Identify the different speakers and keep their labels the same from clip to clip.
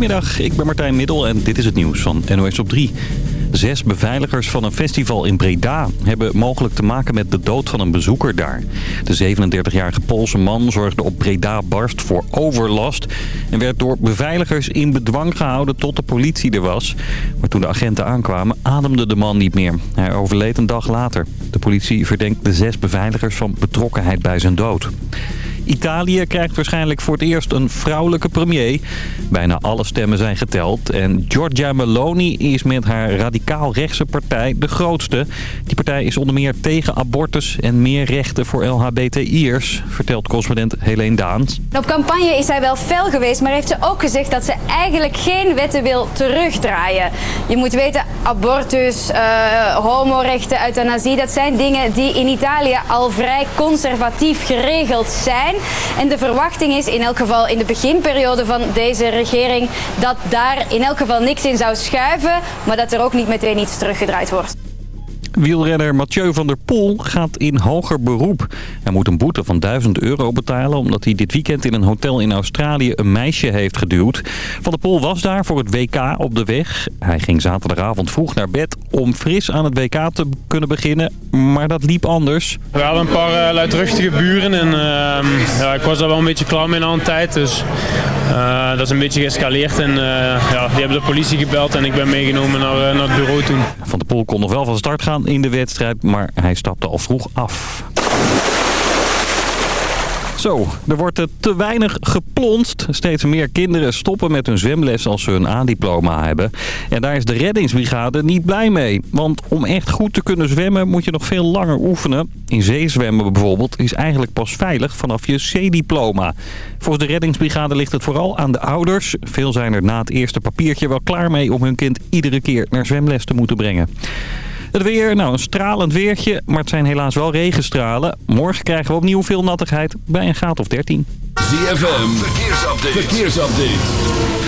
Speaker 1: Goedemiddag, ik ben Martijn Middel en dit is het nieuws van NOS op 3. Zes beveiligers van een festival in Breda hebben mogelijk te maken met de dood van een bezoeker daar. De 37-jarige Poolse man zorgde op Breda Barst voor overlast... en werd door beveiligers in bedwang gehouden tot de politie er was. Maar toen de agenten aankwamen ademde de man niet meer. Hij overleed een dag later. De politie verdenkt de zes beveiligers van betrokkenheid bij zijn dood. Italië krijgt waarschijnlijk voor het eerst een vrouwelijke premier. Bijna alle stemmen zijn geteld. En Giorgia Meloni is met haar radicaal-rechtse partij de grootste. Die partij is onder meer tegen abortus en meer rechten voor LHBTI'ers, vertelt correspondent Helene Daans.
Speaker 2: Op campagne is zij wel fel geweest, maar heeft ze ook gezegd dat ze eigenlijk geen wetten wil terugdraaien. Je moet weten, abortus, uh, homorechten, euthanasie, dat zijn dingen die in Italië al vrij conservatief geregeld zijn. En de verwachting is in elk geval in de beginperiode van deze regering dat daar in elk geval niks in zou schuiven, maar dat er ook niet meteen iets teruggedraaid wordt.
Speaker 1: Wielrenner Mathieu van der Poel gaat in hoger beroep. Hij moet een boete van 1000 euro betalen omdat hij dit weekend in een hotel in Australië een meisje heeft geduwd. Van der Poel was daar voor het WK op de weg. Hij ging zaterdagavond vroeg naar bed om fris aan het WK te kunnen beginnen, maar dat liep anders.
Speaker 3: We hadden een paar uh, luidruchtige buren en uh, ja, ik was daar wel een beetje klaar mee aan de tijd. Dus uh, dat is een beetje geëscaleerd en ja, die hebben de politie gebeld en ik ben meegenomen naar, naar het bureau toen.
Speaker 1: Van der Poel kon nog wel van start gaan in de wedstrijd, maar hij stapte al vroeg af. Zo, er wordt te weinig geplonst. Steeds meer kinderen stoppen met hun zwemles als ze hun A-diploma hebben. En daar is de reddingsbrigade niet blij mee. Want om echt goed te kunnen zwemmen moet je nog veel langer oefenen. In zee zwemmen bijvoorbeeld is eigenlijk pas veilig vanaf je C-diploma. Volgens de reddingsbrigade ligt het vooral aan de ouders. Veel zijn er na het eerste papiertje wel klaar mee om hun kind iedere keer naar zwemles te moeten brengen. Het weer, nou een stralend weertje, maar het zijn helaas wel regenstralen. Morgen krijgen we opnieuw veel nattigheid bij een graad of 13.
Speaker 4: ZFM, verkeersupdate. verkeersupdate.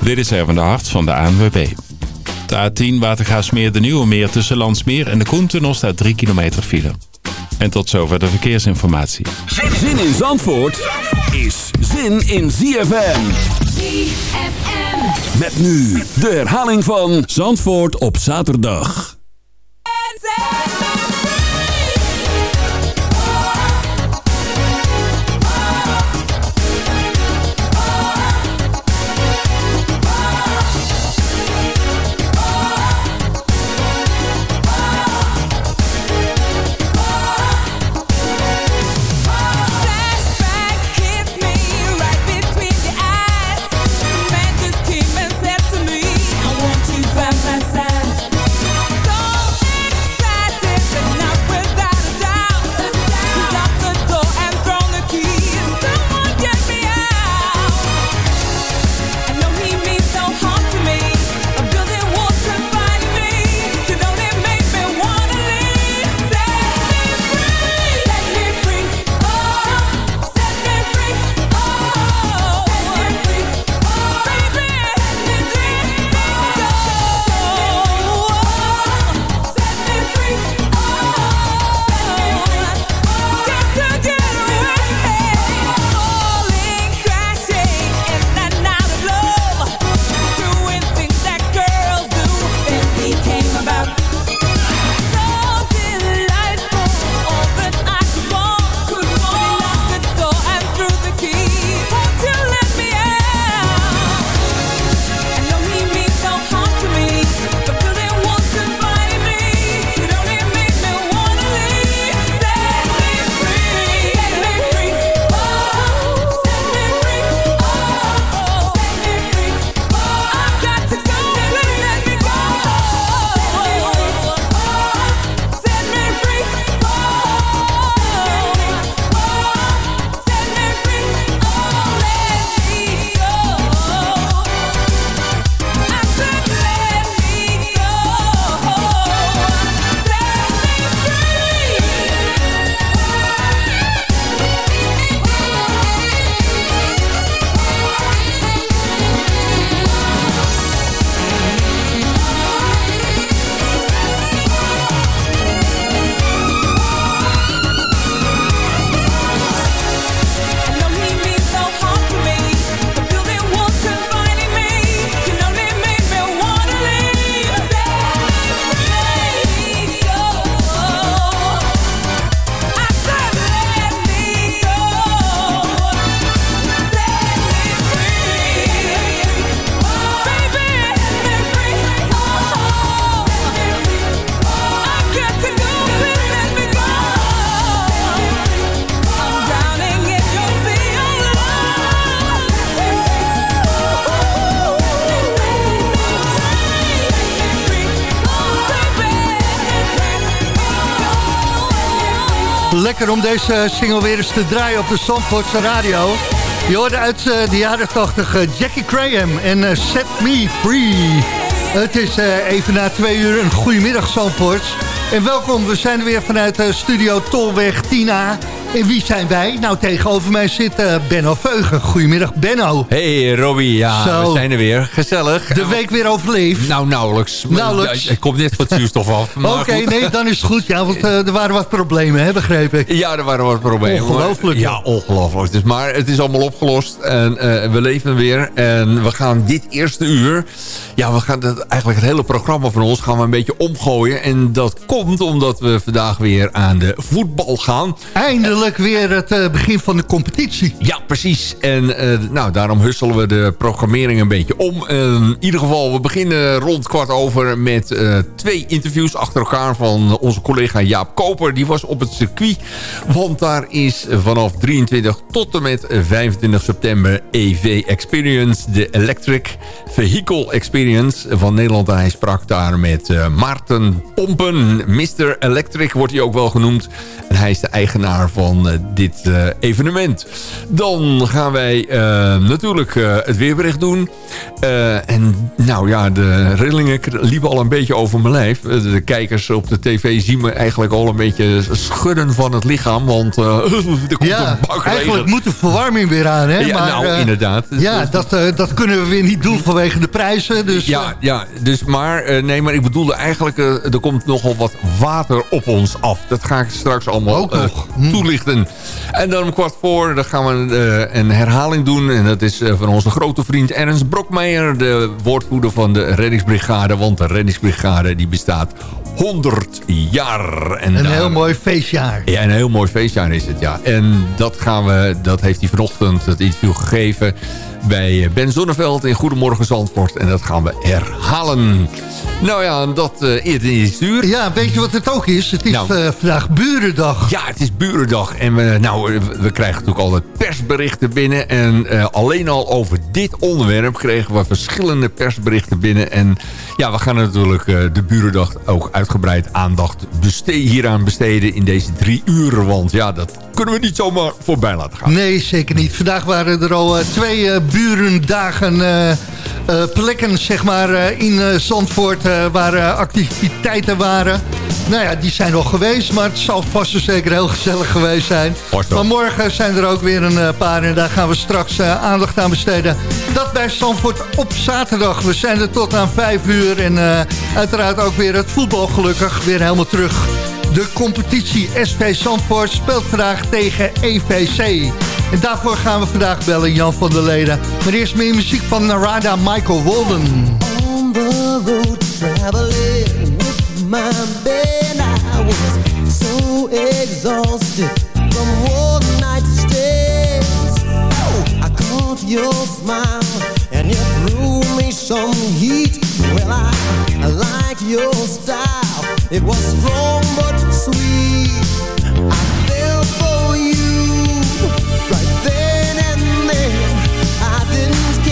Speaker 5: Dit is even de hart van de ANWB. De A10 Watergaasmeer de Nieuwe Meer tussen Landsmeer en de Koentunnel staat 3 kilometer file. En tot zover de verkeersinformatie.
Speaker 4: Zin in Zandvoort is zin in ZFM. ZFM. Met nu de herhaling van Zandvoort op zaterdag. Bye.
Speaker 6: Lekker om deze single weer eens te draaien op de Zandvoortse radio. Je hoorde uit de jaren 80 Jackie Graham en Set Me Free. Het is even na twee uur een goedemiddag Zandvoort. En welkom, we zijn er weer vanuit studio Tolweg Tina. En wie zijn wij? Nou, tegenover mij zit uh, Benno Veugen. Goedemiddag, Benno.
Speaker 7: Hey, Robbie. Ja, we zijn er weer. Gezellig.
Speaker 6: De week weer overleefd?
Speaker 7: Nou, nauwelijks.
Speaker 6: Nauwelijks.
Speaker 7: Ik kom net van het zuurstof af.
Speaker 6: Oké, nee, dan is het goed. Ja, want uh, er waren wat problemen, hè, begreep ik.
Speaker 7: Ja, er waren wat problemen.
Speaker 6: Ongelooflijk.
Speaker 7: Ja, ongelooflijk. Dus, maar het is allemaal opgelost. En uh, we leven weer. En we gaan dit eerste uur... Ja, we gaan het, eigenlijk het hele programma van ons gaan we een beetje omgooien. En dat komt omdat we vandaag weer aan de voetbal gaan.
Speaker 6: Eindelijk weer het uh, begin van de competitie.
Speaker 7: Ja, precies. En uh, nou, daarom husselen we de programmering een beetje om. Uh, in ieder geval, we beginnen rond kwart over met eh, twee interviews achter elkaar... van onze collega Jaap Koper. Die was op het circuit, want daar is vanaf 23 tot en met 25 september EV Experience... de Electric Vehicle Experience van Nederland. Hij sprak daar met Maarten Pompen. Mr. Electric wordt hij ook wel genoemd. En hij is de eigenaar van van uh, dit uh, evenement. Dan gaan wij uh, natuurlijk het weerbericht doen. en nou ja, de rillingen liepen al een beetje over mijn lijf. De kijkers op de tv zien me eigenlijk al een beetje schudden van het lichaam. Want er komt
Speaker 6: ja,
Speaker 7: een
Speaker 6: eigenlijk moet de verwarming weer aan. Hè?
Speaker 7: Ja,
Speaker 6: maar,
Speaker 7: nou inderdaad.
Speaker 6: Ja, dat, dat kunnen we weer niet doen vanwege de prijzen. Dus,
Speaker 7: ja, ja, dus maar, nee, maar ik bedoelde eigenlijk, er komt nogal wat water op ons af. Dat ga ik straks allemaal
Speaker 6: Ook
Speaker 7: En dan om kwart voor dan gaan we uh, een herhaling doen. En dat is uh, van onze grote vriend Ernst Brokmeijer. De woordvoerder van de reddingsbrigade. Want de reddingsbrigade die bestaat 100 jaar. En
Speaker 6: een daar, heel mooi feestjaar.
Speaker 7: Ja, een heel mooi feestjaar is het, ja. En dat, gaan we, dat heeft hij vanochtend het interview gegeven bij Ben Zonneveld in Goedemorgen Zandvoort. En dat gaan we herhalen. Nou ja, dat uh, eerder in het uur.
Speaker 6: Ja, weet je wat het ook is? Het is nou, uh, vandaag Burendag.
Speaker 7: Ja, het is Burendag. En we, nou, we krijgen natuurlijk al persberichten binnen. En uh, alleen al over dit onderwerp kregen we verschillende persberichten binnen. En ja, we gaan natuurlijk de Burendag ook uitgebreid aandacht hieraan besteden in deze drie uur. Want ja, dat kunnen we niet zomaar voorbij laten gaan.
Speaker 6: Nee, zeker niet. Vandaag waren er al twee burendagen uh, uh, plekken zeg maar, uh, in Zandvoort waar activiteiten waren. Nou ja, die zijn nog geweest, maar het zal vast en zeker heel gezellig geweest zijn. Vanmorgen zijn er ook weer een paar en daar gaan we straks aandacht aan besteden. Dat bij Zandvoort op zaterdag. We zijn er tot aan vijf uur en uiteraard ook weer het voetbal gelukkig weer helemaal terug. De competitie SV Zandvoort speelt vandaag tegen EVC. En daarvoor gaan we vandaag bellen Jan van der Leden. Maar eerst meer muziek van Narada Michael Walden.
Speaker 8: On the road traveling with my band I was so exhausted from one night stays oh, I caught your smile and you threw me some heat Well I, I like your style It was strong but sweet I right then and there. I didn't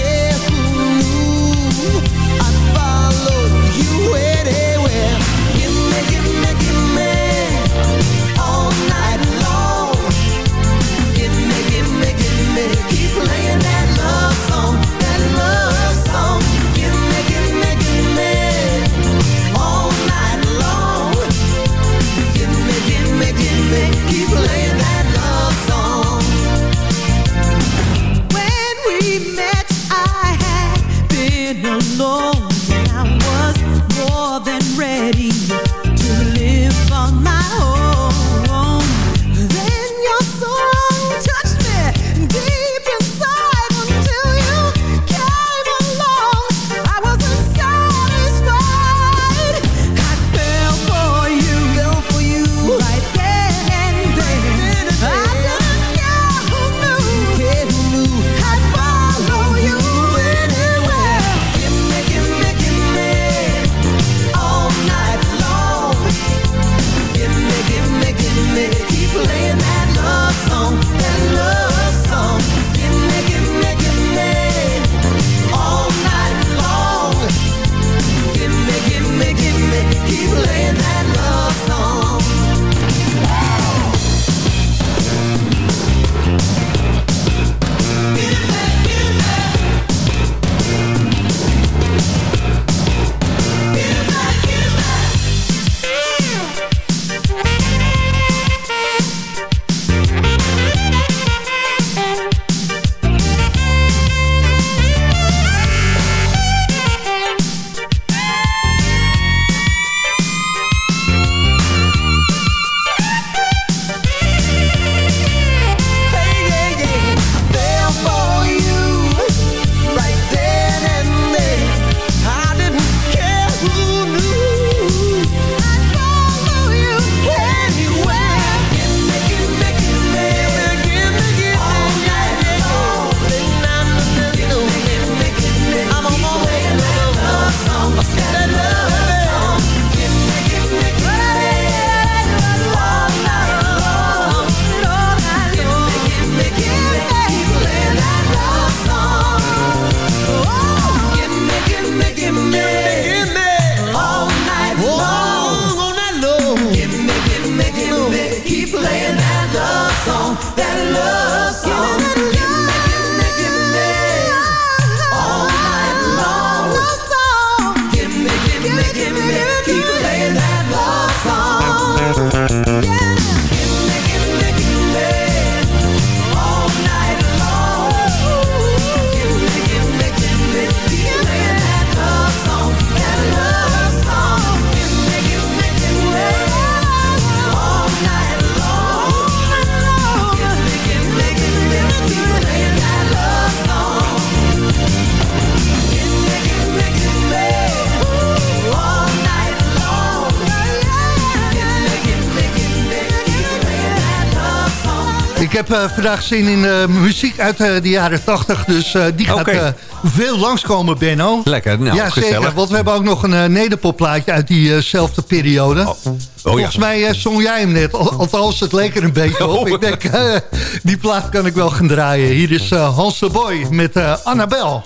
Speaker 6: heb eh, vandaag zin in eh, muziek uit eh, de jaren 80. Dus eh, die gaat eh, veel langskomen, Benno.
Speaker 7: Lekker, nou,
Speaker 6: ja,
Speaker 7: gezellig.
Speaker 6: zeker. Want we hebben ook nog een uh, nederpopplaatje uit diezelfde periode.
Speaker 7: Oh,
Speaker 6: Volgens
Speaker 7: ja.
Speaker 6: mij eh, zong jij hem net. Al- Althans, het leek er een beetje op.
Speaker 7: Oh.
Speaker 6: Ik denk, eh, die plaat kan ik wel gaan draaien. Hier is eh, Hans de Boy met eh, Annabel.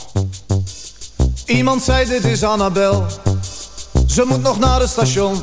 Speaker 9: Iemand zei dit is Annabel Ze moet nog naar het station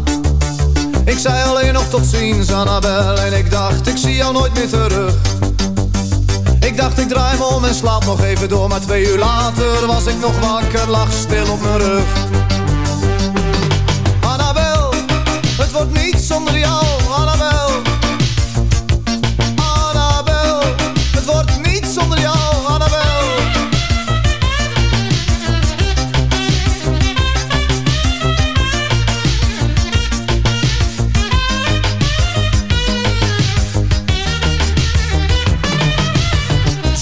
Speaker 9: Ik zei alleen nog tot ziens, Annabel En ik dacht, ik zie jou nooit meer terug. Ik dacht, ik draai me om en slaap nog even door Maar twee uur later was ik nog wakker, lag stil op mijn rug. Annabel, het wordt niet zonder jou,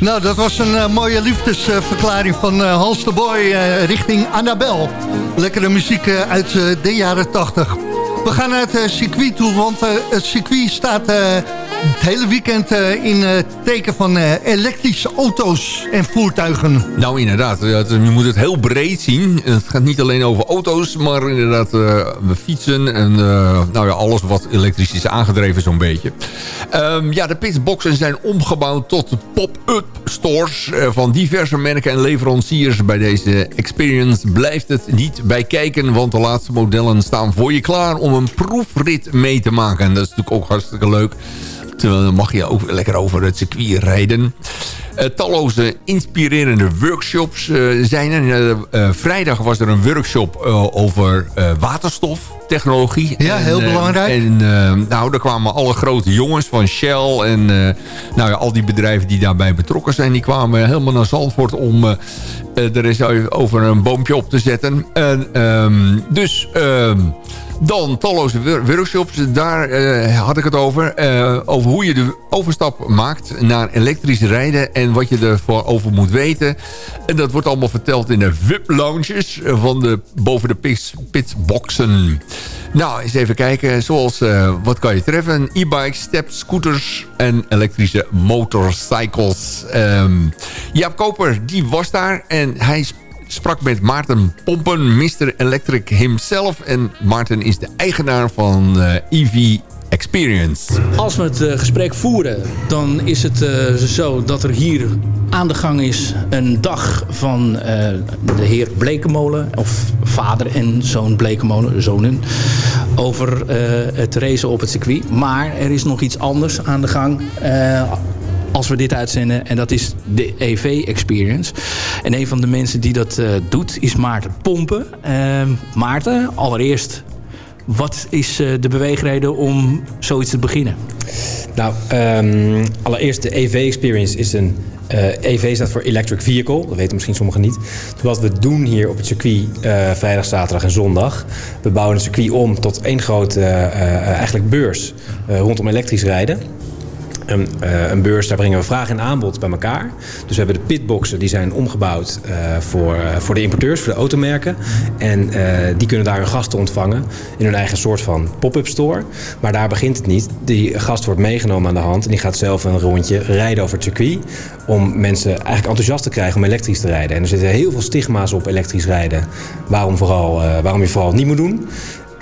Speaker 6: Nou, dat was een eh, mooie liefdesverklaring van eh, Hans de Boy eh, richting Annabel. Lekkere muziek uit de jaren 80. We gaan naar het circuit toe, want het circuit staat het hele weekend in het teken van elektrische auto's en voertuigen.
Speaker 7: Nou, inderdaad. Je moet het heel breed zien. Het gaat niet alleen over auto's, maar inderdaad we fietsen en nou ja, alles wat elektrisch is aangedreven zo'n beetje. Ehm, ja, de pitboxen zijn omgebouwd tot pop-up stores eh, van diverse merken en leveranciers. Bij deze experience blijft het niet bij kijken, want de laatste modellen staan voor je klaar om een proefrit mee te maken. En dat is natuurlijk ook hartstikke leuk. Terwijl dan mag je ook lekker over het circuit rijden. Eh, talloze inspirerende workshops eh, zijn er. Eh, vrijdag was er een workshop over eh, waterstoftechnologie.
Speaker 6: Ja, heel belangrijk.
Speaker 7: En eh, nou, daar kwamen alle grote jongens van Shell en nou ja, al die bedrijven die daarbij betrokken zijn... die kwamen helemaal naar Zandvoort om er eens over een boompje op te zetten. En, ehm, dus... ehm, dan talloze wor- workshops, daar eh, had ik het over. eh, over hoe je de overstap maakt naar elektrisch rijden... en wat je ervoor over moet weten. En dat wordt allemaal verteld in de VIP-lounges... van de, boven de pits, pitsboxen. Nou, eens even kijken. Zoals, eh, wat kan je treffen? E-bikes, steps, scooters en elektrische motorcycles. Ehm Jaap Koper, die was daar en hij sprak met Maarten Pompen, Mr. Electric himself. En Maarten is de eigenaar van eh, EV Experience.
Speaker 10: Als we het eh, gesprek voeren, dan is het eh, zo dat er hier aan de gang is een dag van de heer Blekemolen, of vader en zoon Blekemolen, zonen, over het racen op het circuit. Maar er is nog iets anders aan de gang. Als we dit uitzenden. En dat is de EV Experience. En een van de mensen die dat eh, doet is Maarten Pompen. Eh, Maarten, allereerst wat is eh, de beweegreden om zoiets te beginnen?
Speaker 11: Nou, ehm, allereerst de EV Experience is een... eh, EV staat voor Electric Vehicle, dat weten misschien sommigen niet. Dus wat we doen hier op het circuit vrijdag, zaterdag en zondag... we bouwen het circuit om tot één grote eigenlijk beurs rondom elektrisch rijden. Een, eh, een beurs, daar brengen we vraag en aanbod bij elkaar. Dus we hebben de pitboxen, die zijn omgebouwd eh, voor, eh, voor de importeurs, voor de automerken. En die kunnen daar hun gasten ontvangen in hun eigen soort van pop-up store. Maar daar begint het niet. Die gast wordt meegenomen aan de hand en die gaat zelf een rondje rijden over het circuit. Om mensen eigenlijk enthousiast te krijgen om elektrisch te rijden. En er zitten heel veel stigma's op elektrisch rijden. Waarom, vooral, waarom je vooral niet moet doen.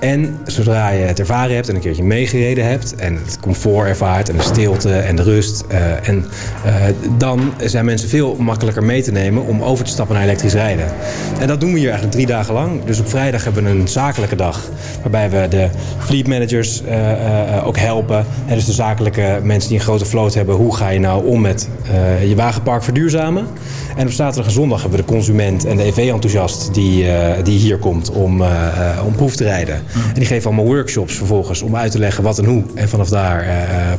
Speaker 11: En zodra je het ervaren hebt en een keertje meegereden hebt... en het comfort ervaart en de stilte en de rust... eh, en, eh, dan zijn mensen veel makkelijker mee te nemen om over te stappen naar elektrisch rijden. En dat doen we hier eigenlijk drie dagen lang. Dus op vrijdag hebben we een zakelijke dag... waarbij we de fleet managers eh, ook helpen. En dus de zakelijke mensen die een grote vloot hebben... hoe ga je nou om met je wagenpark verduurzamen... En op zaterdag en zondag hebben we de consument en de EV-enthousiast die, eh, die hier komt om, eh, eh, om proef te rijden. En die geven allemaal workshops vervolgens om uit te leggen wat en hoe. En vanaf daar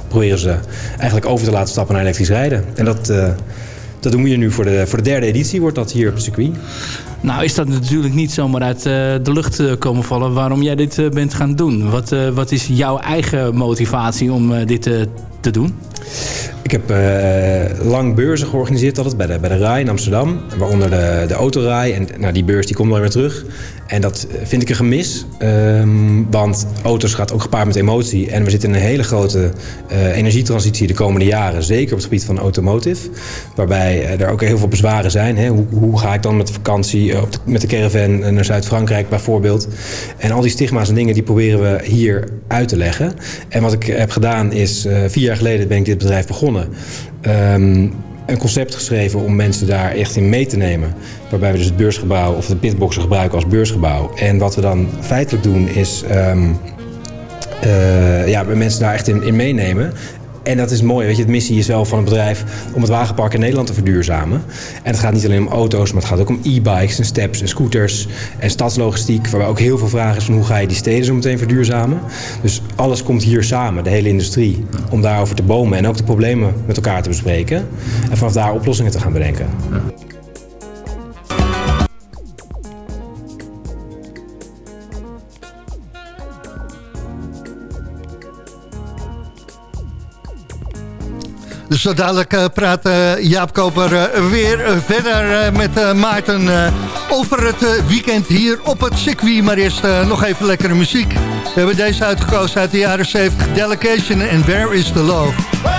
Speaker 11: proberen ze eigenlijk over te laten stappen naar elektrisch rijden. En dat, dat doen we hier nu voor de, voor de derde editie, wordt dat hier op het circuit.
Speaker 10: Nou is dat natuurlijk niet zomaar uit de lucht komen vallen waarom jij dit bent gaan doen. Wat, wat is jouw eigen motivatie om dit te doen?
Speaker 11: Ik heb eh, lang beurzen georganiseerd altijd bij de, bij de RAI in Amsterdam. Waaronder de, de autorij. En nou, die beurs die komt dan weer terug. En dat vind ik een gemis. ehm, want auto's gaat ook gepaard met emotie. En we zitten in een hele grote eh, energietransitie de komende jaren. Zeker op het gebied van automotive. Waarbij eh, er ook heel veel bezwaren zijn. Hè? Hoe, hoe ga ik dan met vakantie op met de caravan naar Zuid-Frankrijk bijvoorbeeld. En al die stigma's en dingen die proberen we hier uit te leggen. En wat ik heb gedaan is, vier jaar geleden ben ik dit bedrijf begonnen. Ehm, een concept geschreven om mensen daar echt in mee te nemen. Waarbij we dus het beursgebouw of de pitboxen gebruiken als beursgebouw. En wat we dan feitelijk doen is ehm, eh, ja, mensen daar echt in, in meenemen. En dat is mooi, weet je, de missie is wel van het bedrijf om het wagenpark in Nederland te verduurzamen. En het gaat niet alleen om auto's, maar het gaat ook om e-bikes en steps en scooters en stadslogistiek. Waarbij ook heel veel vraag is van hoe ga je die steden zo meteen verduurzamen. Dus alles komt hier samen, de hele industrie, om daarover te bomen en ook de problemen met elkaar te bespreken. En vanaf daar oplossingen te gaan bedenken.
Speaker 6: Zo dadelijk eh, praat eh, Jaap Koper eh, weer verder met Maarten over het weekend hier op het circuit. Maar eerst nog even lekkere muziek. We hebben deze uitgekozen uit de jaren 70, Delegation Love.
Speaker 9: Where is the love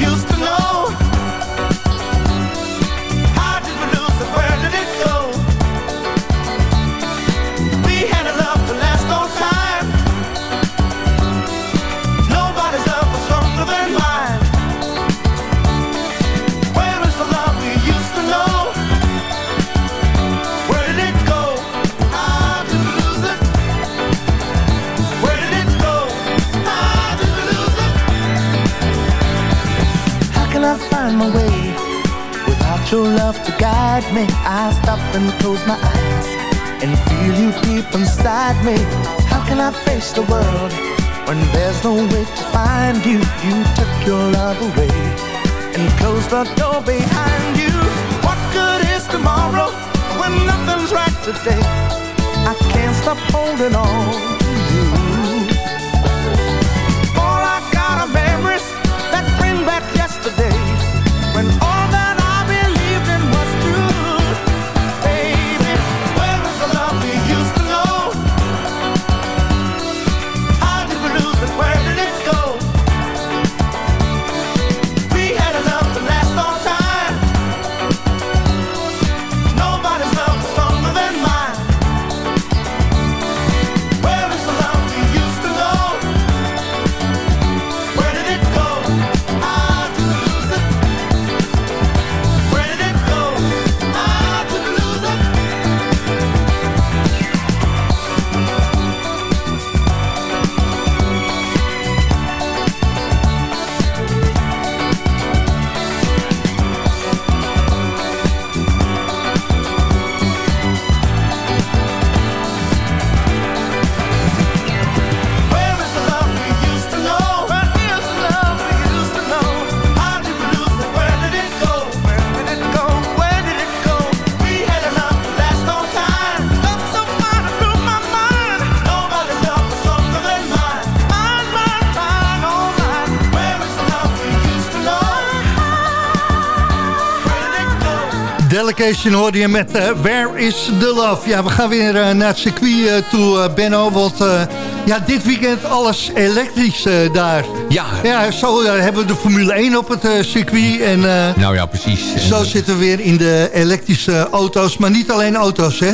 Speaker 9: used to
Speaker 6: Delegation hoorde je met eh, Where is the Love? Ja, we gaan weer eh, naar het circuit eh, toe, Benno. Want ja, dit weekend alles elektrisch eh, daar.
Speaker 7: Ja.
Speaker 6: Ja, zo hebben we de Formule 1 op het eh, circuit. En eh,
Speaker 7: Nou ja, precies.
Speaker 6: Zo zitten we weer in de elektrische auto's. Maar niet alleen auto's, hè?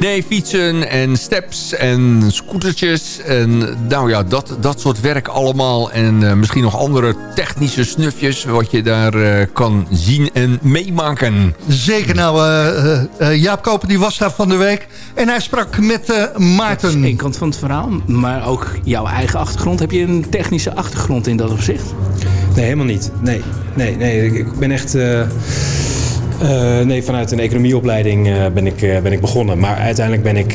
Speaker 7: Nee, fietsen en steps en scootertjes. En nou ja, dat, dat soort werk allemaal. En eh, misschien nog andere technische snufjes... wat je daar eh, kan zien en meemaken.
Speaker 6: Zeker nou, eh, eh, eh, Jaap Koper die was daar van de week. En hij sprak met eh,
Speaker 10: Dat is
Speaker 6: Maarten.
Speaker 10: één kant van het verhaal. Maar ook jouw eigen achtergrond. Heb je een technische achtergrond in dat opzicht?
Speaker 11: Nee, helemaal niet. Nee, nee, nee. Ik- ben echt... eh, eh, nee, vanuit een economieopleiding eh, ben, ik, ben ik begonnen. Maar uiteindelijk ben ik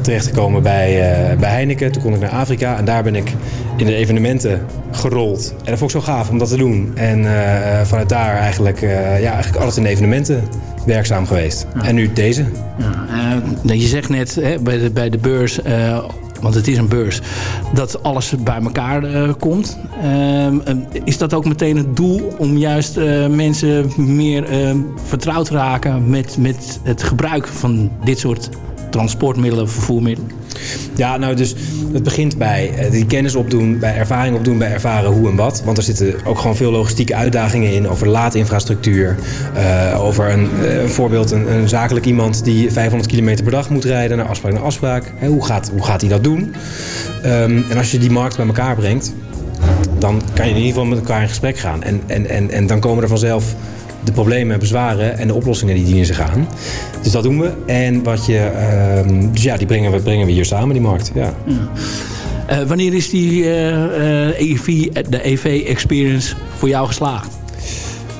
Speaker 11: terechtgekomen bij, bij Heineken. Toen kon ik naar Afrika. En daar ben ik in de evenementen gerold. En dat vond ik zo gaaf om dat te doen. En vanuit daar eigenlijk, ja, eigenlijk altijd in evenementen werkzaam geweest. En nu deze.
Speaker 10: Ja, je zegt net hè, bij, de, bij de beurs, want het is een beurs, dat alles bij elkaar eh, komt. Ehm, eh, is dat ook meteen het doel om juist eh, mensen meer eh, vertrouwd te raken met, met het gebruik van dit soort transportmiddelen, vervoermiddelen?
Speaker 11: Ja, nou dus het begint bij eh, die kennis opdoen, bij ervaring opdoen, bij ervaren hoe en wat. Want er zitten ook gewoon veel logistieke uitdagingen in over laadinfrastructuur. eh, over een, eh, voorbeeld, een, zakelijk iemand die 500 kilometer per dag moet rijden naar afspraak naar afspraak. Hoe, gaat, hoe gaat hij dat doen? Ehm, en als je die markt bij elkaar brengt, dan kan je in ieder geval met elkaar in gesprek gaan. En, en, en, en dan komen er vanzelf de problemen, bezwaren en de oplossingen die dienen zich aan. Dus dat doen we. En wat je, ehm, dus ja, die brengen we, brengen we hier samen, die markt. Ja.
Speaker 10: Eh, wanneer is die eh, eh, EV, de EV-experience voor jou geslaagd?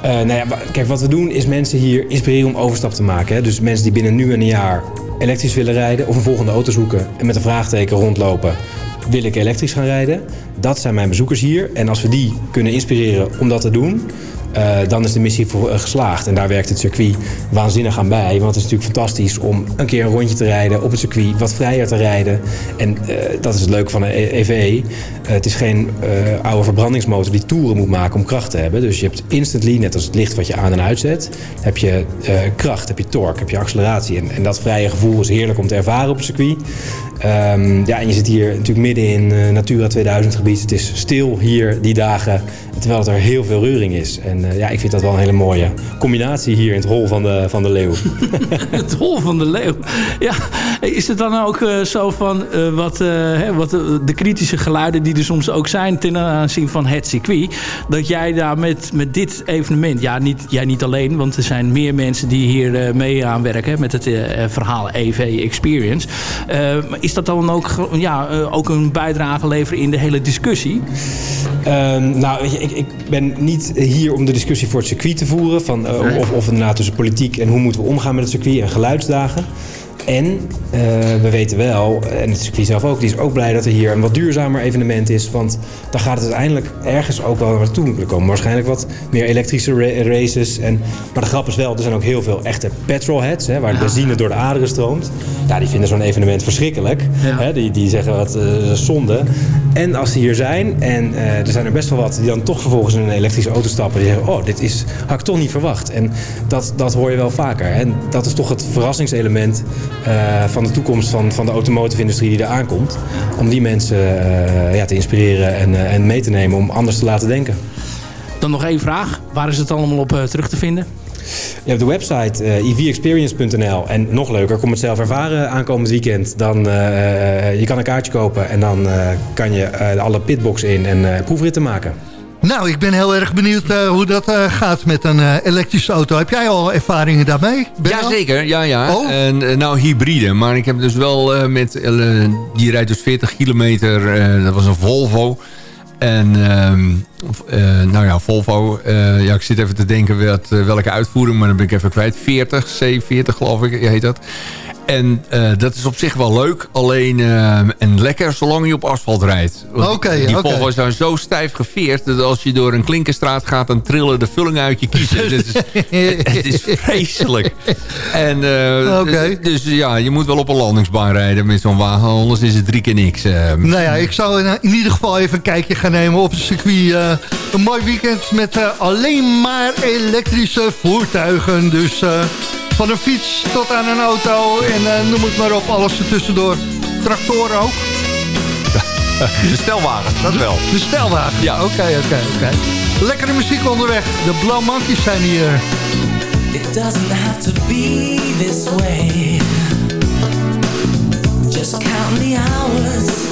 Speaker 11: Nou ja, kijk, wat we doen is mensen hier inspireren om overstap te maken. Hè? Dus mensen die binnen nu en een jaar elektrisch willen rijden... of een volgende auto zoeken en met een vraagteken rondlopen... wil ik elektrisch gaan rijden? Dat zijn mijn bezoekers hier. En als we die kunnen inspireren om dat te doen... eh, dan is de missie voor, eh, geslaagd. En daar werkt het circuit waanzinnig aan bij. Want het is natuurlijk fantastisch om een keer een rondje te rijden op het circuit. Wat vrijer te rijden. En eh, dat is het leuke van een E- EV. Eh, het is geen oude verbrandingsmotor die toeren moet maken om kracht te hebben. Dus je hebt instantly, net als het licht wat je aan en uitzet... heb je kracht, heb je torque, heb je acceleratie. En, en dat vrije gevoel is heerlijk om te ervaren op het circuit. Ehm, ja, en je zit hier natuurlijk midden in Natura 2000 gebied. Het is stil hier die dagen, terwijl er heel veel reuring is. En eh, ja, ik vind dat wel een hele mooie combinatie hier in het hol van de, van de leeuw.
Speaker 10: Het hol van de leeuw. Ja, is het dan ook eh, zo van eh, wat, hè, wat de kritische geluiden die er soms ook zijn ten aanzien van het circuit, dat jij daar met, met dit evenement, ja, niet, jij niet alleen, want er zijn meer mensen die hier mee aan werken hè, met het verhaal EV Experience. Is dat dan ook, ja, ook een bijdrage leveren in de hele discussie?
Speaker 11: Ehm, nou, weet je, ik, ik ben niet hier om de discussie voor het circuit te voeren. Van, eh, of, of inderdaad tussen politiek en hoe moeten we omgaan met het circuit en geluidsdagen. En eh, we weten wel, en het circuit zelf ook, die is ook blij dat er hier een wat duurzamer evenement is. Want daar gaat het uiteindelijk ergens ook wel naartoe moeten komen. Waarschijnlijk wat meer elektrische ra- races. En, maar de grap is wel, er zijn ook heel veel echte petrolheads, hè, waar de benzine door de aderen stroomt. Ja, die vinden zo'n evenement verschrikkelijk. Hè, die, die zeggen wat eh, zonde. En als die hier zijn, en eh, er zijn er best wel wat die dan toch vervolgens in een elektrische auto stappen. Die zeggen, oh, dit is, had ik toch niet verwacht. En dat, dat hoor je wel vaker. En dat is toch het verrassingselement eh, van de toekomst van, van de automotive-industrie die er aankomt. Om die mensen eh, ja, te inspireren en, eh, en mee te nemen om anders te laten denken.
Speaker 10: Dan nog één vraag. Waar is het allemaal op terug te vinden?
Speaker 11: Je hebt de website eh evexperience.nl en nog leuker, kom het zelf ervaren aankomend weekend. Dan, je kan een kaartje kopen en dan kan je alle pitboxen in en proefritten maken.
Speaker 6: Nou, ik ben heel erg benieuwd eh, hoe dat eh, gaat met een eh, elektrische auto. Heb jij al ervaringen daarmee? Ben?
Speaker 7: Jazeker, ja, ja.
Speaker 6: Oh.
Speaker 7: En, nou, hybride. Maar ik heb dus wel met... die rijdt dus 40 kilometer. dat was een Volvo. En, eh, nou ja, Volvo. eh, ja, ik zit even te denken wat, eh, welke uitvoering. Maar dan ben ik even kwijt. 40, C40 geloof ik, heet dat. En dat is op zich wel leuk. Alleen, en lekker zolang je op asfalt rijdt.
Speaker 6: Oké,
Speaker 7: Die
Speaker 6: oké.
Speaker 7: Volvo is daar zo stijf geveerd... dat als je door een klinkerstraat gaat... dan trillen de vullingen uit je kiezen. het, is, het is vreselijk. En,
Speaker 6: Oké.
Speaker 7: Dus ja, je moet wel op een landingsbaan rijden met zo'n wagen. Anders is het drie keer niks.
Speaker 6: Nou ja, ik zou in, in ieder geval even een kijkje gaan nemen op het circuit. Eh, een mooi weekend met eh, alleen maar elektrische voertuigen. Dus eh, van een fiets tot aan een auto en noem het maar op, alles ertussendoor. Tractoren ook.
Speaker 7: De stelwagen, dat wel.
Speaker 6: De stelwagen.
Speaker 7: Ja.
Speaker 6: Oké, oké, oké. Lekkere muziek onderweg. De Blauw Monkeys zijn hier.
Speaker 12: It doesn't have to be this way. Just count the hours.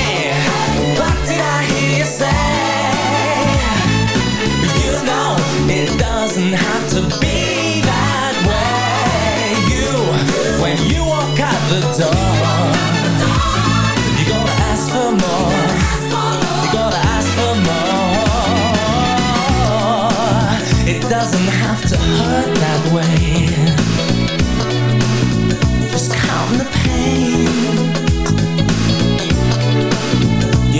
Speaker 12: Just count the pain.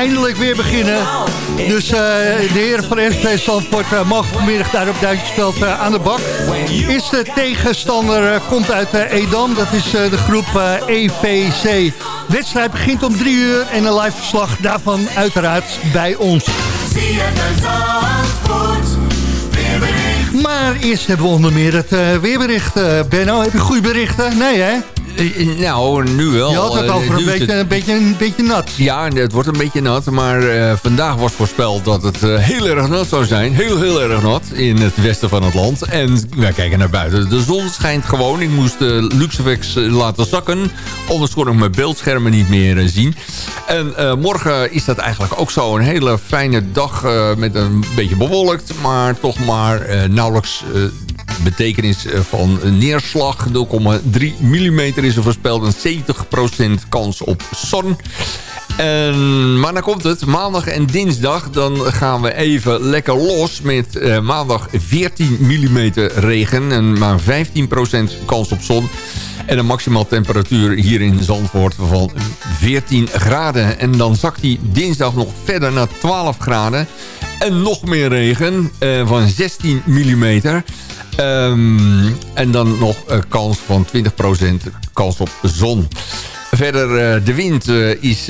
Speaker 6: eindelijk weer beginnen. Dus eh, de heren van SV Zandvoort uh, mogen vanmiddag daar op Duitsersveld aan de bak. Eerste tegenstander komt uit Edam, dat is de groep EVC. De wedstrijd begint om drie uur en een live verslag daarvan uiteraard bij ons. Maar eerst hebben we onder meer het weerbericht. Benno, heb je goede berichten? Nee, hè?
Speaker 7: Eh, nou, nu wel.
Speaker 6: Je had het over een, beetje, een, beetje, een beetje nat.
Speaker 7: Ja, het wordt een beetje nat. Maar uh, vandaag was voorspeld dat het uh, heel erg nat zou zijn. Heel, heel erg nat in het westen van het land. En wij kijken naar buiten. De zon schijnt gewoon. Ik moest de Luxevex laten zakken. Anders kon ik mijn beeldschermen niet meer zien. En morgen is dat eigenlijk ook zo. Een hele fijne dag met een beetje bewolkt. Maar toch maar nauwelijks betekenis eh, van neerslag. 0,3 mm is er voorspeld. Een 70% kans op zon. En, maar dan komt het. Maandag en dinsdag dan gaan we even lekker los met uh, maandag 14 mm regen. En maar 15% kans op zon. En een maximaal temperatuur hier in Zandvoort van 14 graden. En dan zakt die dinsdag nog verder naar 12 graden. En nog meer regen uh, van 16 mm. Um, en dan nog een kans van 20% kans op zon. Verder, uh, de wind uh, is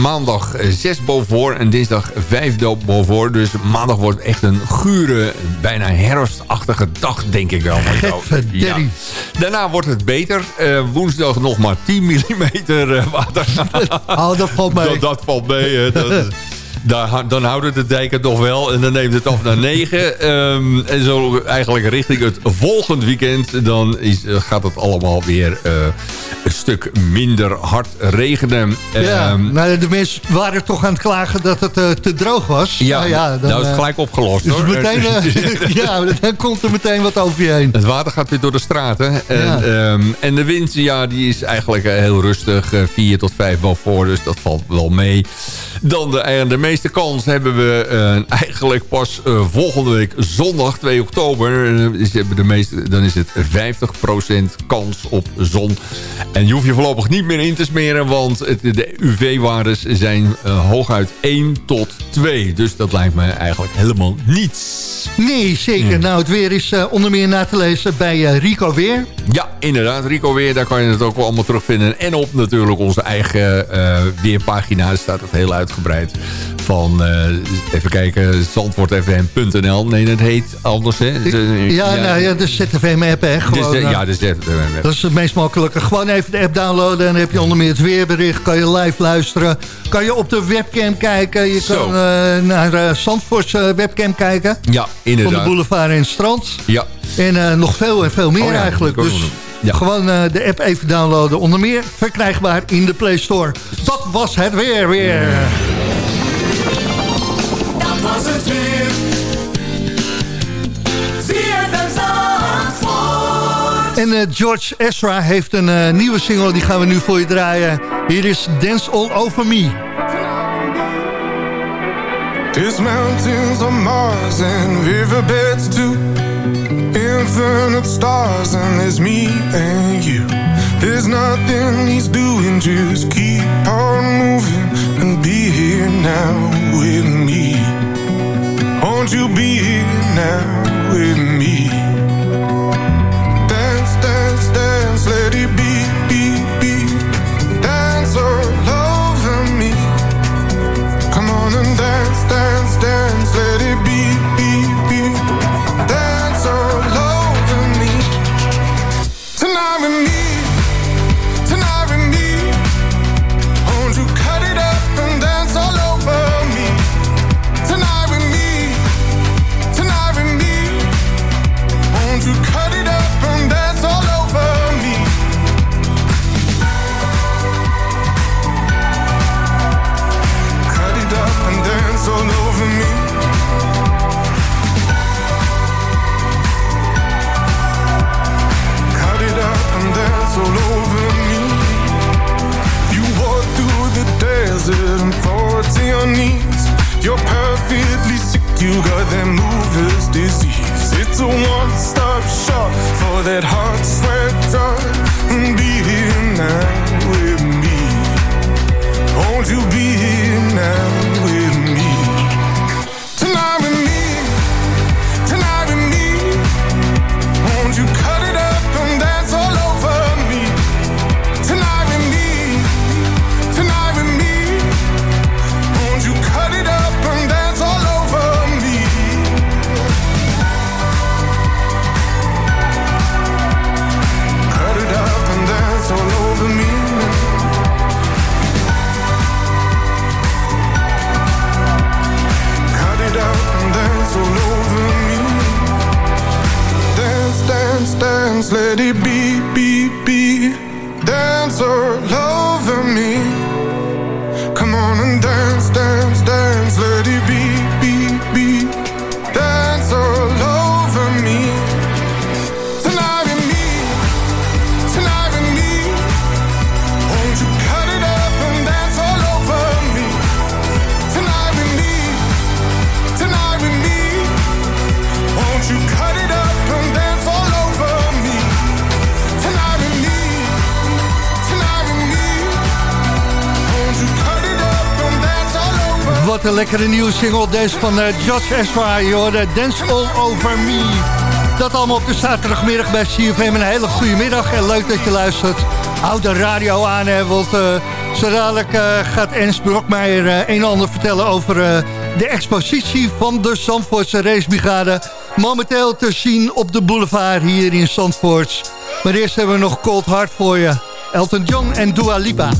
Speaker 7: maandag 6 boven en dinsdag 5 boven. Dus maandag wordt echt een gure, bijna herfstachtige dag, denk ik wel.
Speaker 6: Ja.
Speaker 7: Daarna wordt het beter. woensdag nog maar 10 mm water.
Speaker 6: oh, dat valt mee.
Speaker 7: Dat, dat valt mee. dat is, daar, dan houden de dijken toch wel. En dan neemt het af naar 9. Ehm, en zo eigenlijk richting het volgend weekend... dan is, eh, gaat het allemaal weer uh, een stuk minder hard regenen.
Speaker 6: Ja, um, nou, de mensen waren toch aan het klagen dat het uh, te droog was.
Speaker 7: Ja, nou, ja dan, nou is het gelijk opgelost.
Speaker 6: Dus meteen, ja, dan komt er meteen wat over je heen.
Speaker 7: Het water gaat weer door de straten. En, ja. um, en de wind, ja, die is eigenlijk heel rustig. 4 tot 5 wel voor, dus dat valt wel mee. Dan de, de meeste kans hebben we uh, eigenlijk pas uh, volgende week zondag 2 oktober. De meeste, dan is het 50% kans op zon. En je hoeft je voorlopig niet meer in te smeren, want het, de UV-waardes zijn hooguit 1 tot 2. Dus dat lijkt me eigenlijk helemaal niets.
Speaker 6: Nee, zeker. Nou, het weer is onder meer na te lezen bij Rico Weer.
Speaker 7: Ja, inderdaad. Rico Weer, daar kan je het ook wel allemaal terugvinden. En op natuurlijk onze eigen weerpagina staat het heel uitgebreid van, uh, even kijken, zandvoortfm.nl. Nee, dat heet anders, hè?
Speaker 6: De, ja, ja, nou, ja, de ZFM-app, hè? Gewoon,
Speaker 7: de, ja, de ZFM-app.
Speaker 6: Dat is het meest makkelijke. Gewoon even de app downloaden en dan heb je onder meer het weerbericht. Kan je live luisteren. Kan je op de webcam kijken. Je kan naar Zandvoorts webcam kijken.
Speaker 7: Ja, inderdaad.
Speaker 6: Van de boulevard en strand.
Speaker 7: Ja.
Speaker 6: En nog veel en veel meer oh, ja, eigenlijk. Dus ja. gewoon de app even downloaden. Onder meer verkrijgbaar in de Play Store. Dat was het weer weer. En uh, George Ezra heeft een uh, nieuwe single, die gaan we nu voor je draaien. Hier is Dance All Over Me.
Speaker 13: There's mountains on Mars and riverbeds too Infinite stars and there's me and you There's nothing he's doing, just keep on moving And be here now with me Won't you be here now with me
Speaker 14: single deze van uh, Josh Esra. Je Dance All Over Me. Dat allemaal op de zaterdagmiddag bij CFM. Een hele goede middag en leuk dat je luistert. Houd de radio aan, hè, want uh, zo dadelijk eh, gaat Ernst Brokmeijer een en ander vertellen over de expositie van de Zandvoortse Racebrigade. Momenteel te zien op de boulevard hier in Zandvoort. Maar eerst hebben we nog Cold Hard voor je. Elton John en Dua Lipa.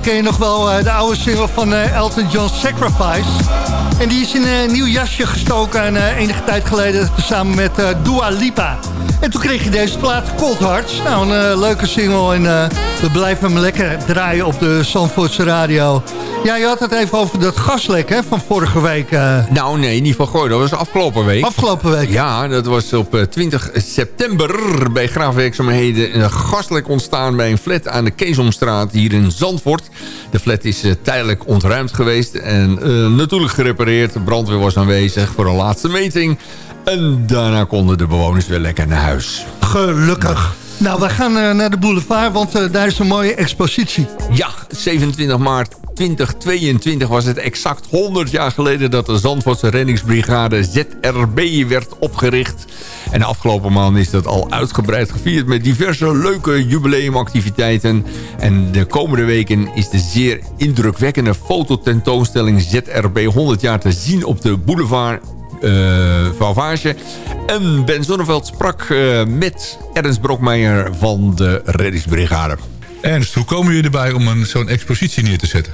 Speaker 14: ken je nog wel eh, de oude single van eh, Elton John, Sacrifice. En die is in een eh, nieuw jasje gestoken en enige tijd geleden samen met Dua Lipa. En toen kreeg je deze plaat, Cold Hearts. Nou, een leuke single en we blijven hem lekker draaien op de Zandvoortse radio.
Speaker 6: Ja, je had het even over dat gaslek hè, van vorige week. eh.
Speaker 7: Nou nee, niet van Gooi. Dat was afgelopen week.
Speaker 6: Afgelopen week.
Speaker 7: Ja, dat was op eh, 20 september bij graafwerkzaamheden een gaslek ontstaan bij een flat aan de Keesomstraat hier in Zandvoort. De flat is eh, tijdelijk ontruimd geweest en eh, natuurlijk gerepareerd. De brandweer was aanwezig voor een laatste meting. En daarna konden de bewoners weer lekker naar huis.
Speaker 6: Gelukkig. Nou, we gaan eh, naar de boulevard, want eh, daar is een mooie expositie.
Speaker 7: Ja, 27 maart 2022 was het exact 100 jaar geleden... dat de Zandvoortse reddingsbrigade ZRB werd opgericht. En de afgelopen maand is dat al uitgebreid gevierd... met diverse leuke jubileumactiviteiten. En de komende weken is de zeer indrukwekkende fototentoonstelling ZRB 100 jaar te zien op de boulevard eh Vauvage. En Ben Zonneveld sprak eh, met Ernst Brokmeijer van de reddingsbrigade.
Speaker 15: Ernst, hoe komen jullie erbij om een- zo'n expositie neer te zetten?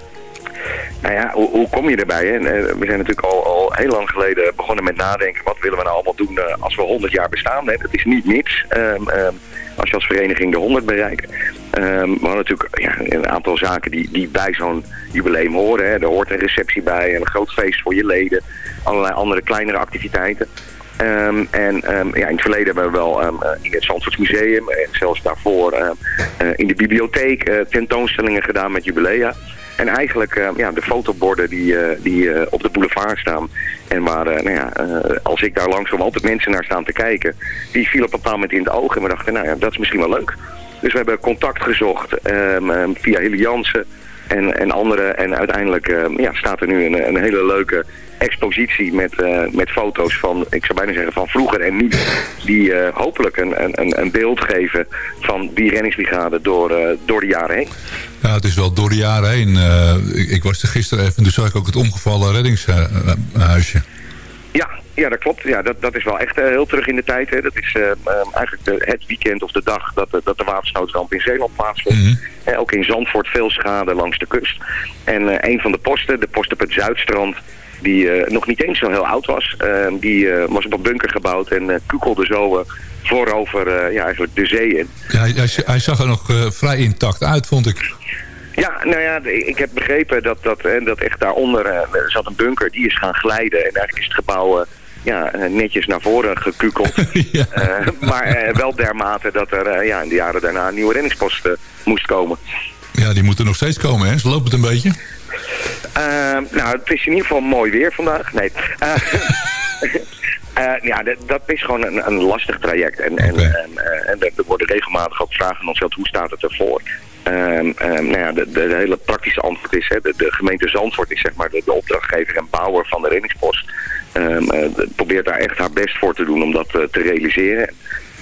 Speaker 16: Nou ja, hoe, hoe kom je erbij? Hè? We zijn natuurlijk al, al heel lang geleden begonnen met nadenken... wat willen we nou allemaal doen eh, als we 100 jaar bestaan? Hè? Dat is niet niks ehm, ehm, als je als vereniging de 100 bereikt. Ehm, we hadden natuurlijk ja, een aantal zaken die, die bij zo'n jubileum horen. Hè? Er hoort een receptie bij, een groot feest voor je leden. Allerlei andere kleinere activiteiten. Ehm, en ehm, ja, in het verleden hebben we wel eh, in het Zandvoorts Museum... en zelfs daarvoor eh, in de bibliotheek eh, tentoonstellingen gedaan met jubilea. En eigenlijk ja, de fotoborden die, die op de boulevard staan. En waar, nou ja, als ik daar langs altijd mensen naar staan te kijken. Die viel op een bepaald moment in het oog. En we dachten, nou ja, dat is misschien wel leuk. Dus we hebben contact gezocht via Hille Jansen en, en anderen. En uiteindelijk ehm, ja, staat er nu een, een hele leuke expositie met, eh, met foto's van, ik zou bijna zeggen, van vroeger en nu. Die eh, hopelijk een, een- een, beeld geven van die renningsbrigade door, eh, door de jaren heen.
Speaker 15: Ja, het is wel door de jaren heen. eh, ik, ik was er gisteren even en toen zag ik ook het omgevallen reddingshuisje.
Speaker 16: Ja, ja, dat klopt. Ja, dat, dat is wel echt eh, heel terug in de tijd. Hè. Dat is eh, eh, eigenlijk de, het weekend of de dag dat, de- dat de watersnoodramp in Zeeland plaatsvond. Eh, ook in Zandvoort veel schade langs de kust. En eh, een van de posten, de post op het Zuidstrand, die eh, nog niet eens zo heel oud was, eh, die eh, was op een bunker gebouwd en eh, kukelde zo eh, voorover eh, ja, eigenlijk de zee in.
Speaker 15: Ja, hij, zag er nog eh, vrij intact uit, vond ik.
Speaker 16: Ja, nou ja, ik heb begrepen dat, dat, eh, dat echt daaronder eh, zat een bunker, die is gaan glijden. En eigenlijk is het gebouw eh, ja, netjes naar voren gekukeld. Maar wel dermate dat er ja, in de jaren daarna een nieuwe reddingspost eh, moest komen.
Speaker 15: Ja, die moeten nog steeds komen, hè? Ze loopt het een beetje.
Speaker 16: Eh, nou, het is in ieder geval mooi weer vandaag. Nee. Ja, dat, is gewoon een, een lastig traject. En, en, en, en er worden regelmatig ook vragen aan onszelf, hoe staat het ervoor? Ehm, ehm, nou ja, de, hele praktische antwoord is, hè, de, gemeente Zandvoort is zeg maar de, opdrachtgever en bouwer van de reddingspost. De- probeert daar echt haar best voor te doen om dat eh, te realiseren.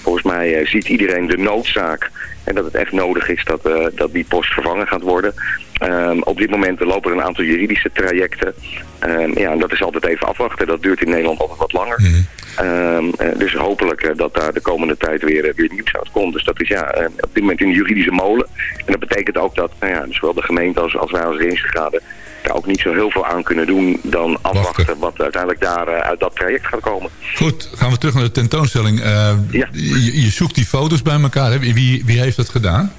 Speaker 16: Volgens mij eh, ziet iedereen de noodzaak en dat het echt nodig is dat, dat die post vervangen gaat worden. Ehm, op dit moment lopen er een aantal juridische trajecten. Ehm, ja, en dat is altijd even afwachten. Dat duurt in Nederland altijd wat langer. Ehm, eh, dus hopelijk eh, dat daar de komende tijd weer, eh, weer nieuws uit komt. Dus dat is ja, op dit moment in de juridische molen. En dat betekent ook dat nou ja, zowel de gemeente als, als wij als Rinsengraden daar ook niet zo heel veel aan kunnen doen dan afwachten wat uiteindelijk daar uit dat traject gaat komen.
Speaker 15: Goed, gaan we terug naar de tentoonstelling. Eh, je, je zoekt die foto's bij elkaar. Hè? Wie, wie heeft dat gedaan?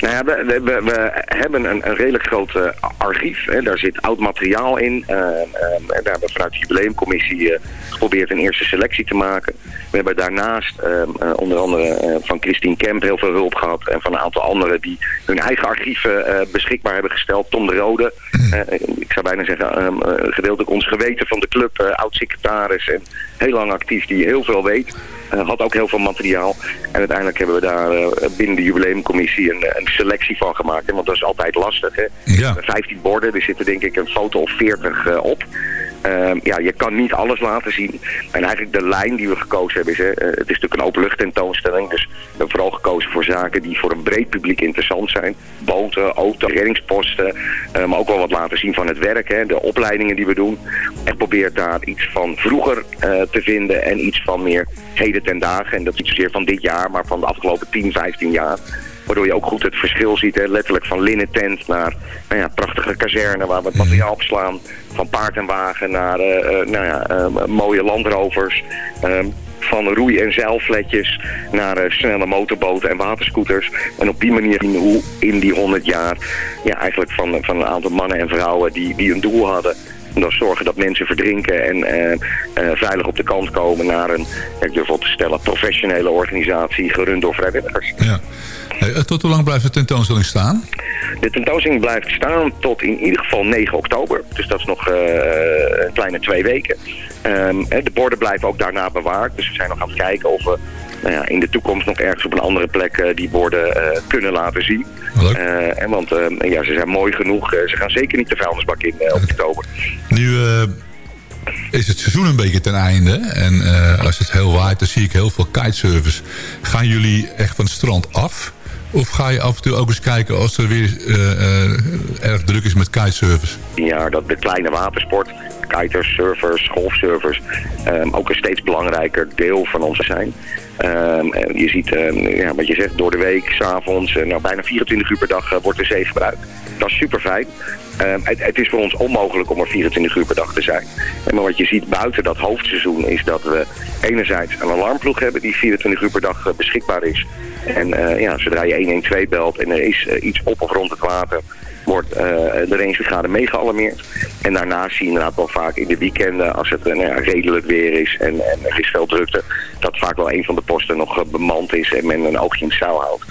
Speaker 16: Nou ja, we, we, we, we hebben een, een redelijk groot eh, archief. Hè. Daar zit oud materiaal in. En daar hebben we vanuit de jubileumcommissie eh, geprobeerd een eerste selectie te maken. We hebben daarnaast ehm, eh, onder andere van Christine Kemp heel veel hulp gehad. En van een aantal anderen die hun eigen archieven beschikbaar hebben gesteld. Tom de Rode, eh, ik zou bijna zeggen eh, gedeeltelijk ons geweten van de club. oud-secretaris en heel lang actief die heel veel weet. Eh, had ook heel veel materiaal. En uiteindelijk hebben we daar eh, binnen de jubileumcommissie een, een selectie van gemaakt. Hè, want dat is altijd lastig. Hè? We hebben 15 borden, er zitten denk ik een foto of 40 eh, op. Ehm, ja, je kan niet alles laten zien. En eigenlijk de lijn die we gekozen hebben is, hè, eh, het is natuurlijk een openlucht tentoonstelling. Dus we hebben vooral gekozen voor zaken die voor een breed publiek interessant zijn. Boten, auto's, reddingsposten, eh, maar ook wel wat laten zien van het werk, hè, de opleidingen die we doen. En probeert daar iets van vroeger eh, te vinden en iets van meer heden ten dagen. En dat is niet zozeer van dit jaar, maar van de afgelopen 10, 15 jaar. Waardoor je ook goed het verschil ziet, hè? letterlijk van linnen tent naar nou ja, prachtige kazerne waar we het materiaal opslaan. Van paard en wagen naar eh, eh, nou ja, eh, mooie landrovers. Ehm, van roei- en zeilfletjes naar snelle motorboten en waterscooters. En op die manier zien hoe in die 100 jaar ja, eigenlijk van, van een aantal mannen en vrouwen die, die een doel hadden. En dat zorgen dat mensen verdrinken en veilig op de kant komen naar een, ja, ik durf wel te stellen, professionele organisatie gerund door vrijwilligers.
Speaker 15: Hey, eh, tot hoe lang blijft de tentoonstelling staan?
Speaker 16: De tentoonstelling blijft staan tot in ieder geval 9 oktober. Dus dat is nog eh, een kleine twee weken. Ehm, de borden blijven ook daarna bewaard. Dus we zijn nog aan het kijken of we nou ja, in de toekomst nog ergens op een andere plek eh, die borden kunnen laten zien. Eh, en want eh, ja, ze zijn mooi genoeg. Ze gaan zeker niet de vuilnisbak in op oktober.
Speaker 15: Nu is het seizoen een beetje ten einde. En als het heel waait, dan zie ik heel veel kitesurfers. Gaan jullie echt van het strand af? Of ga je af en toe ook eens kijken als er weer eh, eh, erg druk is met kitesurfers?
Speaker 16: jaar dat de kleine watersport, kiters, surfers, golfsurfers, ehm, ook een steeds belangrijker deel van ons zijn. Ehm, en je ziet, ehm, ja, wat je zegt, door de week, s'avonds, uh, nou, bijna 24 uur per dag eh, wordt de zee gebruikt. Dat is super fijn. Het, het is voor ons onmogelijk om er 24 uur per dag te zijn. En maar wat je ziet buiten dat hoofdseizoen is dat we enerzijds een alarmploeg hebben die 24 uur per dag eh, beschikbaar is. En eh, ja, zodra je 112 belt en er is eh, iets op of rond het water, wordt eh, de rangebrigade meegealarmeerd. En daarnaast zie je inderdaad wel vaak in de weekenden, als het eh, nou redelijk weer is en, en er is veel drukte, dat vaak wel een van de posten nog eh, bemand is en men een oogje in het zeil houdt.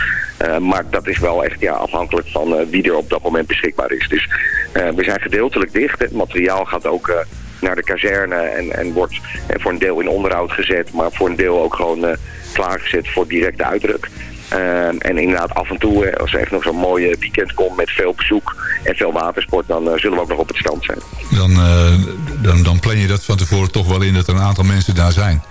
Speaker 16: Maar dat is wel echt ja, afhankelijk van wie er op dat moment beschikbaar is. Dus we zijn gedeeltelijk dicht. Het materiaal gaat ook naar de kazerne en, en wordt voor een deel in onderhoud gezet, maar voor een deel ook gewoon klaargezet voor directe uitdruk. Ehm, en inderdaad af en toe, eh, als er echt nog zo'n mooie weekend komt met veel bezoek en veel watersport, dan eh, zullen we ook nog op het strand zijn.
Speaker 15: Dan, eh, dan, dan plan je dat van tevoren toch wel in dat er een aantal mensen daar zijn.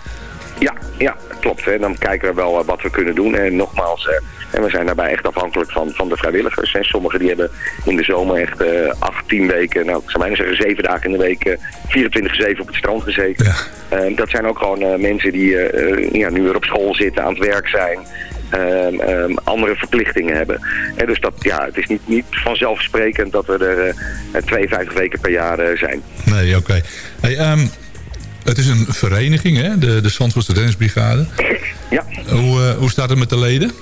Speaker 16: Ja, ja, klopt. Hè. Dan kijken we wel wat we kunnen doen. En nogmaals, en we zijn daarbij echt afhankelijk van, van de vrijwilligers. En sommigen die hebben in de zomer echt eh 8, 10 weken, nou ik zou bijna zeggen 7 dagen in de week, eh 24-7 op het strand gezeten. Eh, dat zijn ook gewoon mensen die ja, nu weer op school zitten, aan het werk zijn. Ehm, ehm, andere verplichtingen hebben. En dus dat, ja, het is niet, niet vanzelfsprekend dat we er eh, 52 weken per jaar eh, zijn.
Speaker 15: Nee, oké. Hey, ehm, het is een vereniging, hè? De, de Zandvoortse Reddingsbrigade.
Speaker 16: Ja.
Speaker 15: Hoe, eh, hoe staat het met de leden?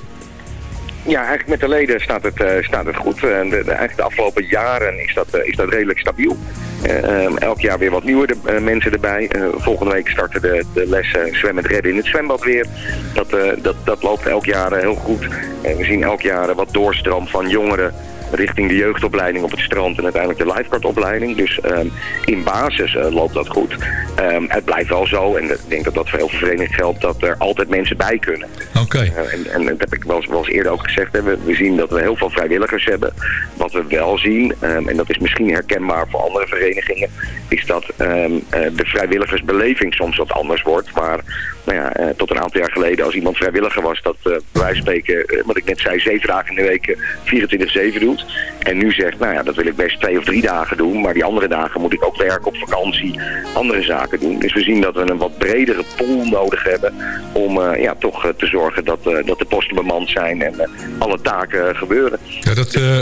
Speaker 16: Ja, eigenlijk met de leden staat het, eh, staat het goed. En de, de- eigenlijk de afgelopen jaren is dat, eh, is dat redelijk stabiel. Eh, ehm, elk jaar weer wat nieuwe mensen erbij. Volgende week starten de, de lessen zwemmen en redden in het zwembad weer. Dat, dat, dat loopt elk jaar heel goed. We zien elk jaar wat doorstroom van jongeren richting de jeugdopleiding op het strand en uiteindelijk de lifeguardopleiding. Dus ehm, in basis loopt dat goed. Ehm, het blijft wel zo, en ik denk dat dat voor heel veel verenigingen geldt, dat er altijd mensen bij kunnen.
Speaker 15: Oké.
Speaker 16: Eh, en, en dat heb ik wel eens, eerder ook gezegd. We, zien dat we heel veel vrijwilligers hebben. Wat we wel zien, ehm, en dat is misschien herkenbaar voor andere verenigingen, is dat ehm, eh, de vrijwilligersbeleving soms wat anders wordt. Maar nou ja, eh, tot een aantal jaar geleden, als iemand vrijwilliger was, dat wijze van spreken, wat ik net zei, zeven dagen in de week eh, 24-7 doet. En nu zegt, nou ja, dat wil ik best twee of drie dagen doen, maar die andere dagen moet ik ook werken op vakantie, andere zaken doen. Dus we zien dat we een wat bredere pool nodig hebben om ja, toch te zorgen dat, eh, dat de posten bemand zijn en eh, alle taken gebeuren.
Speaker 15: Ja, dat, eh,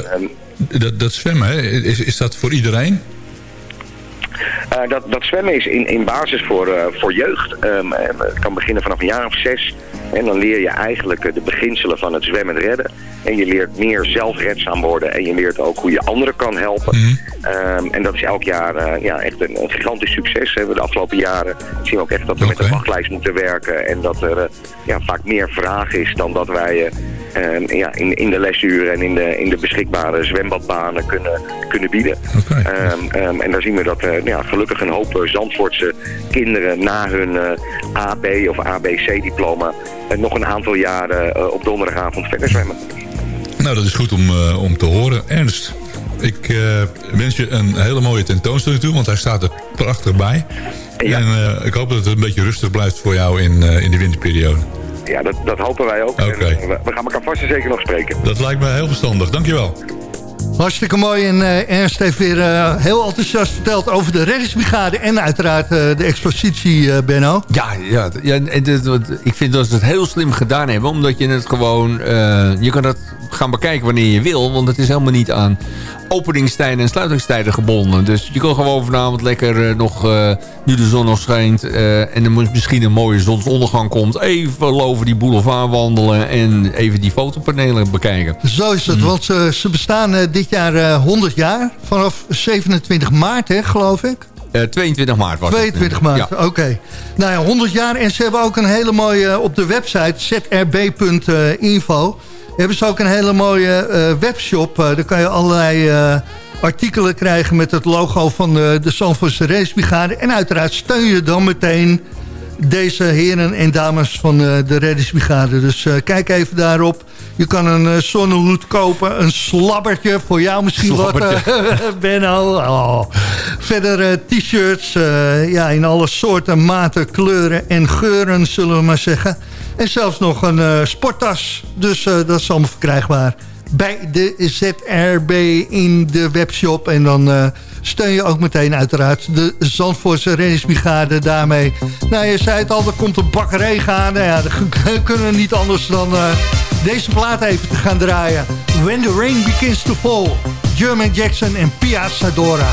Speaker 15: dat, dat zwemmen, hè? Is, is dat voor iedereen?
Speaker 16: Dat, dat zwemmen is in, in basis voor, voor jeugd. Ehm, eh, het kan beginnen vanaf een jaar of zes. En dan leer je eigenlijk eh, de beginselen van het zwemmen redden. En je leert meer zelfredzaam worden. En je leert ook hoe je anderen kan helpen. Ehm, en dat is elk jaar eh, ja, echt een, een gigantisch succes. Hè. De afgelopen jaren zien we ook echt dat we met de wachtlijst moeten werken. En dat er eh, ja, vaak meer vraag is dan dat wij... eh, ehm, ja, in, in de lesuren en in de, in de beschikbare zwembadbanen kunnen, kunnen bieden. Ehm, ehm, en daar zien we dat eh, ja, gelukkig een hoop eh, Zandvoortse kinderen na hun eh, AB of ABC-diploma nog een aantal jaren op donderdagavond verder zwemmen.
Speaker 15: Nou, dat is goed om, om te horen. Ernst, ik wens je een hele mooie tentoonstelling toe, want hij staat er prachtig bij. En eh, ik hoop dat het een beetje rustig blijft voor jou in, in de winterperiode.
Speaker 16: Ja, dat, dat hopen wij ook. En, eh, we, we gaan elkaar vast en zeker nog spreken.
Speaker 15: Dat lijkt me heel verstandig. Dankjewel.
Speaker 6: Hartstikke mooi. En eh, Ernst heeft weer eh, heel enthousiast verteld over de reddingsbrigade... en uiteraard eh, de expositie, eh, Benno.
Speaker 7: Ja, ja, ja en dit- wat- ik vind dat ze het heel slim gedaan hebben. Omdat je het gewoon... eh, je kan dat gaan bekijken wanneer je wil. Want het is helemaal niet aan openingstijden en sluitingstijden gebonden. Dus je kan gewoon vanavond lekker eh, nog, eh, nu de zon nog schijnt... eh, en er misschien een mooie zonsondergang komt... even over die boulevard wandelen en even die fotopanelen bekijken.
Speaker 8: Zo is het, want ze, ze bestaan dit jaar eh, 100 jaar. Vanaf 27 maart, hè, geloof ik.
Speaker 7: Eh, 22 maart was
Speaker 8: 22
Speaker 7: het.
Speaker 8: maart,
Speaker 7: Ja.
Speaker 8: oké. Nou ja, 100 jaar. En ze hebben ook een hele mooie... op de website zrb.info... hebben ze ook een hele mooie eh, webshop. Eh, daar kan je allerlei eh, artikelen krijgen... met het logo van de, de Zandvoortse Racebrigade. En uiteraard steun je dan meteen... deze heren en dames van de reddingsbrigade. Dus kijk even daarop. Je kan een eh, zonnehoed kopen, een slabbertje voor jou misschien wat,
Speaker 7: Slabbertje.
Speaker 8: eh, Benno. Oh. Verder t-shirts ja, in alle soorten, maten, kleuren en geuren, zullen we maar zeggen. En zelfs nog een eh, sporttas. Dus eh, dat is allemaal verkrijgbaar bij de ZRB in de webshop. En dan eh, steun je ook meteen uiteraard de Zandvoortse reddingsbrigade daarmee. Nou, je zei het al, er komt een bak regen aan. Nou ja, dan kunnen we niet anders dan deze plaat even te gaan draaien. When the Rain Begins to Fall. German Jackson en Pia Sadora.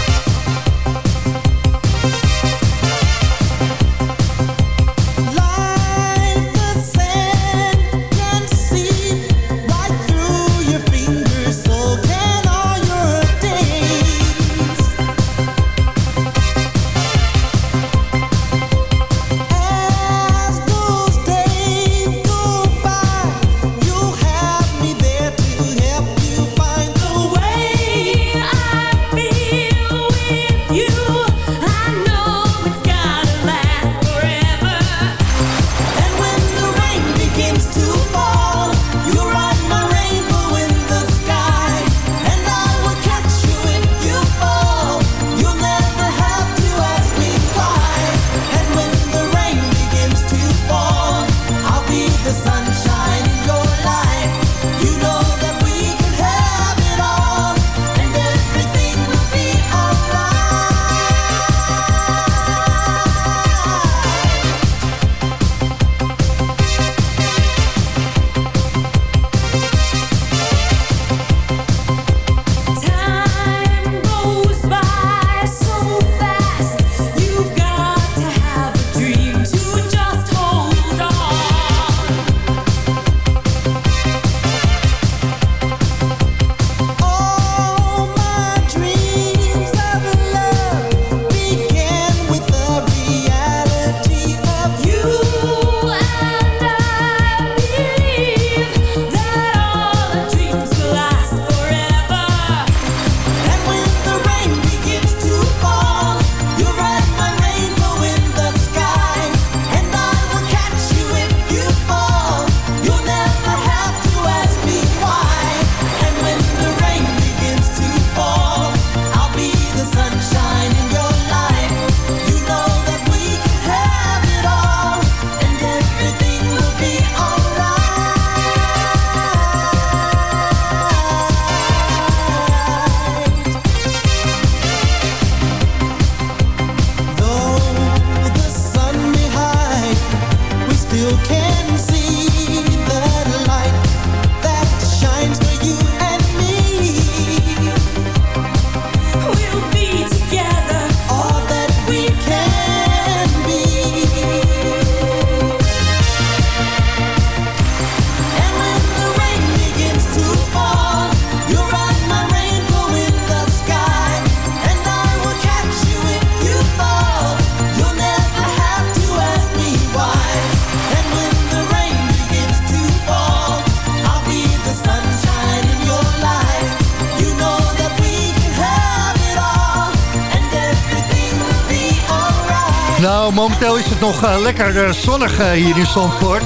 Speaker 8: Is het nog eh, lekker eh, zonnig eh, hier in Zandvoort.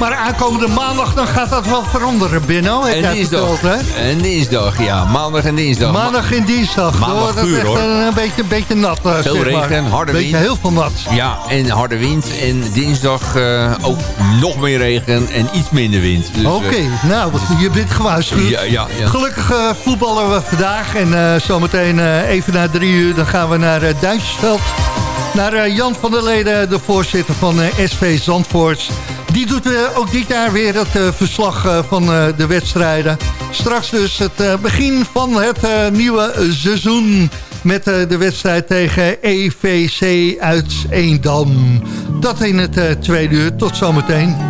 Speaker 8: Maar aankomende maandag dan gaat dat wel veranderen, Benno. Heb
Speaker 7: En dinsdag.
Speaker 8: verteld, hè?
Speaker 7: En dinsdag, ja. Maandag en dinsdag.
Speaker 8: Maandag en dinsdag.
Speaker 7: Maandag
Speaker 8: echt
Speaker 7: hoor.
Speaker 8: Een, beetje, een beetje nat.
Speaker 7: Veel
Speaker 8: zeg maar.
Speaker 7: regen, harde
Speaker 8: beetje
Speaker 7: wind.
Speaker 8: heel veel nat.
Speaker 7: Ja, en harde wind. En dinsdag ook nog meer regen en iets minder wind. Dus,
Speaker 8: Oké, nou, wat- je bent gewaarschuwd.
Speaker 7: Ja, ja, ja.
Speaker 8: Gelukkig voetballen we vandaag. En zometeen even na drie uur dan gaan we naar Duintjesveld. Naar eh, Jan van der Leden, de voorzitter van eh, SV Zandvoort. Die doet eh, ook dit jaar weer het verslag van de wedstrijden.
Speaker 17: Straks dus het begin van het nieuwe seizoen... met de wedstrijd tegen EVC uit Eendam. Dat in het tweede uur. Tot zometeen.